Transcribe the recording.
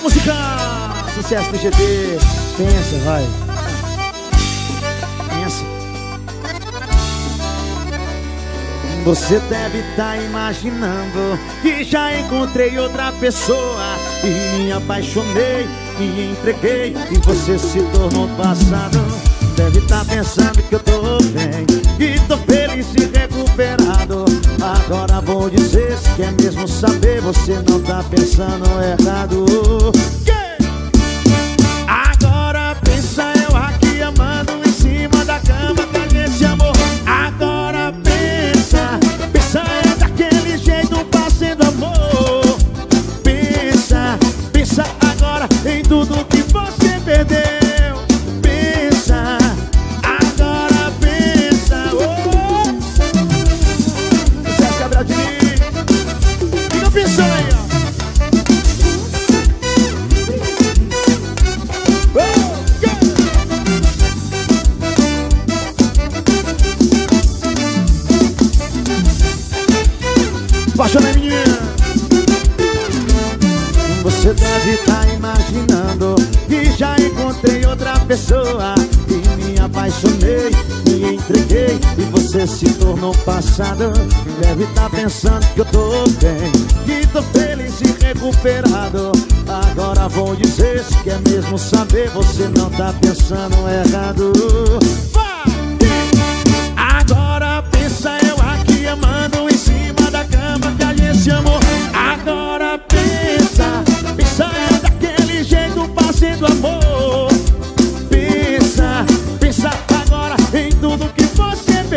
Essa música, sucesso do GT. Pensa, vai. Pensa. Você deve estar tá imaginando que já encontrei outra pessoa e me apaixonei, me entreguei e você se tornou passado. Deve estar tá pensando que eu tô bem, que tô feliz e recuperado. Agora vou dizer se quer mesmo saber, você não tá pensando errado. Apaixonei, menina Você deve estar tá imaginando Que já encontrei outra pessoa E me apaixonei, me entreguei E você se tornou passado. Deve estar tá pensando que eu tô bem Que tô feliz e recuperado. Agora vou dizer Se quer mesmo saber Você não tá pensando errado